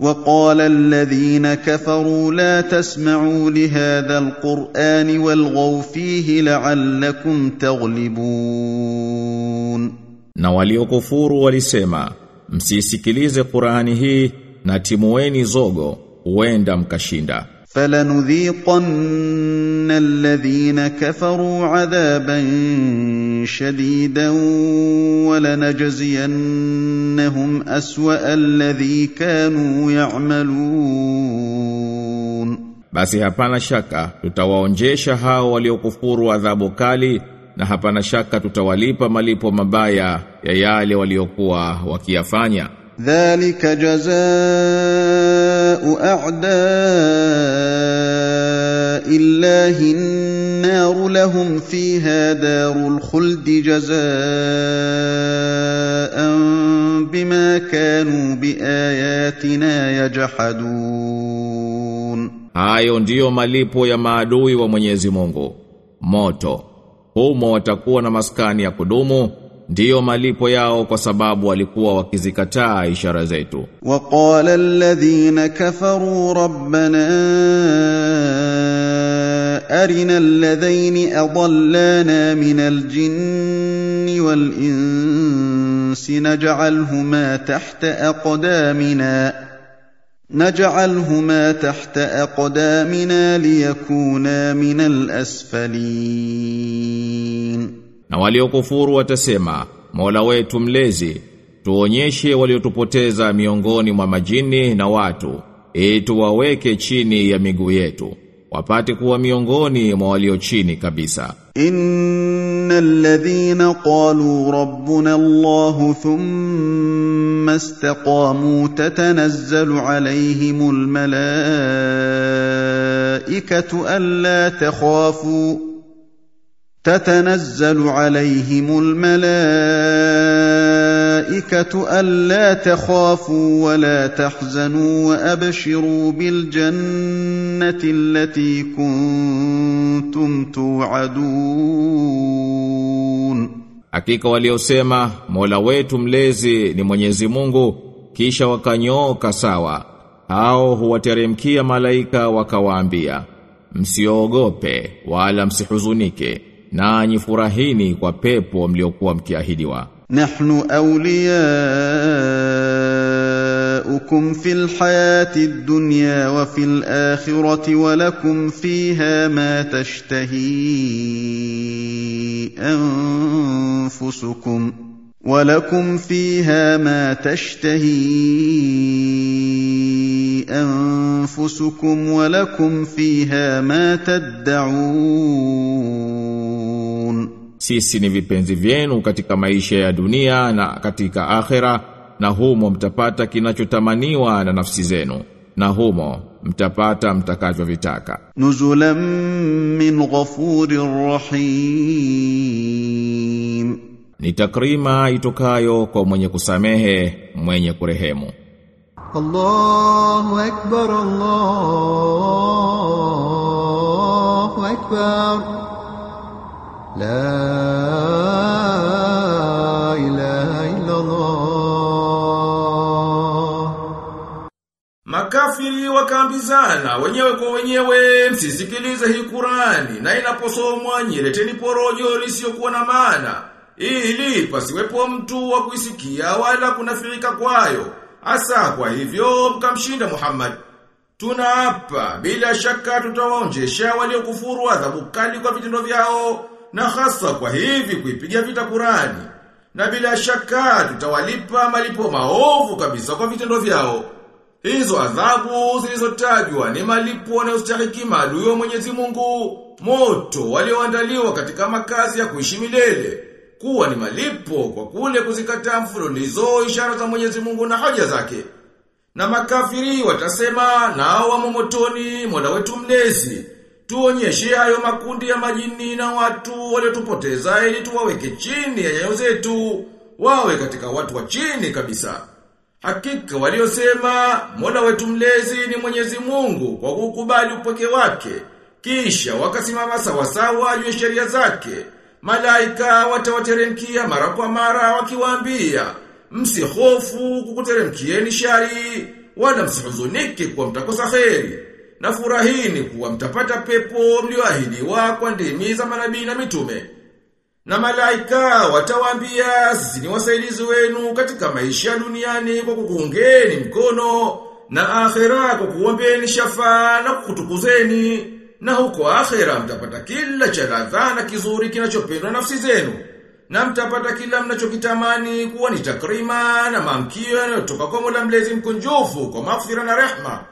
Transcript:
وقال الذين كفروا لا تسمعوا لهذا القرآن والغوا فيه لعلكم تغلبون Na waliokufuru walisema, msisikilize Qur'ani hii na timueni zogo, huenda mkashinda. فلنذيقن الذين كفروا عذابا شديدا ولنجزينهم أسوأ الذي كانوا يعملون Basi hapana shaka tutawaonjesha hao waliokufuru adhabu kali na hapana shaka tutawalipa malipo mabaya ya yale waliokuwa wakiyafanya. ذلك جزاء أعداء الله النار لهم فيها دار الخلد جزاء بما كانوا بآياتنا يجحدون Hayo ndiyo malipo ya maadui wa Mwenyezi Mungu. Moto. Humo watakuwa na maskani ya kudumu, ndiyo malipo yao kwa sababu walikuwa wakizikataa ishara zetu waqala alladhina kafaru rabbana arina alladhaini adallana min aljinni wal insi naj'alhuma tahta aqdamina نجعلهما تحت أقدامنا ليكونا من الأسفلين Na waliokufuru watasema, Mola wetu mlezi, tuonyeshe waliotupoteza miongoni mwa majini na watu, ili tuwaweke chini ya miguu yetu, wapate kuwa miongoni mwa walio chini kabisa. إن الذين قالوا ربنا الله ثم استقاموا تتنزل عليهم الملائكة ألا تخافوا تتنزل عليهم الملائكة ألا تخافوا ولا تحزنوا وأبشروا بالجنة التي كنتم توعدون Hakika waliosema Mola wetu mlezi ni Mwenyezi Mungu kisha wakanyooka sawa hao huwateremkia malaika wakawaambia msiogope wala msihuzunike na nyifurahini kwa pepo mliokuwa mkiahidiwa nahnu awliya ukum fil hayati dunya wa fil akhirati wa lakum fiha ma tashtahi anfusukum ولكم فيها ما تشتهي انفسكم ولكم فيها ما تدعون Sisi ni vipenzi vyenu katika maisha ya dunia na katika akhera na humo mtapata kinachotamaniwa na nafsi zenu na humo mtapata mtakavyovitaka. nuzulam min ghafurir rahim. Ni takrima itokayo kwa mwenye kusamehe, mwenye kurehemu. Allahu akbar Allahu akbar Makafiri wakaambizana wenyewe kwa wenyewe, msisikilize hii Qurani na inaposomwa nyireteni porojo lisiyokuwa na maana ili pasiwepo mtu wa kuisikia wala kunafirika kwayo. hasa kwa hivyo mkamshinda Muhammad. Tunaapa bila shaka tutawaonjesha waliokufuru adhabu kali kwa vitendo vyao na hasa kwa hivi kuipiga vita Qurani. Na bila shaka tutawalipa malipo maovu kabisa kwa vitendo vyao. Hizo adhabu zilizotajwa ni malipo yanayostahiki maadui wa Mwenyezi Mungu, moto walioandaliwa katika makazi ya kuishi milele, kuwa ni malipo kwa kule kuzikataa mfululizo ishara za Mwenyezi Mungu na hoja zake. Na makafiri watasema nao wamo motoni, Mola wetu mlezi, tuonyeshe hayo makundi ya majini na watu waliotupoteza ili tuwaweke chini ya nyayo zetu, wawe katika watu wa chini kabisa. Hakika waliosema Mola wetu mlezi ni Mwenyezi Mungu kwa kukubali upweke wake kisha wakasimama sawa sawa juu ya sheria zake malaika watawateremkia mara kwa mara wakiwaambia msihofu kukuteremkieni shari wala msihuzunike kwa mtakosa kheri. Na furahini kuwa mtapata pepo mlioahidiwa kwa ndimi za manabii na mitume. Na malaika watawaambia sisi ni wasaidizi wenu katika maisha duniani kwa kukuungeni mkono na akhera kwa kuombeni shafaa na kukutukuzeni. Na huko akhera mtapata kila cha ladha na kizuri kinachopendwa nafsi zenu. Na mtapata kila mnachokitamani kuwa ni takrima na mamkio yanayotoka kwa Mola mlezi mkunjufu kwa maghfira na rehma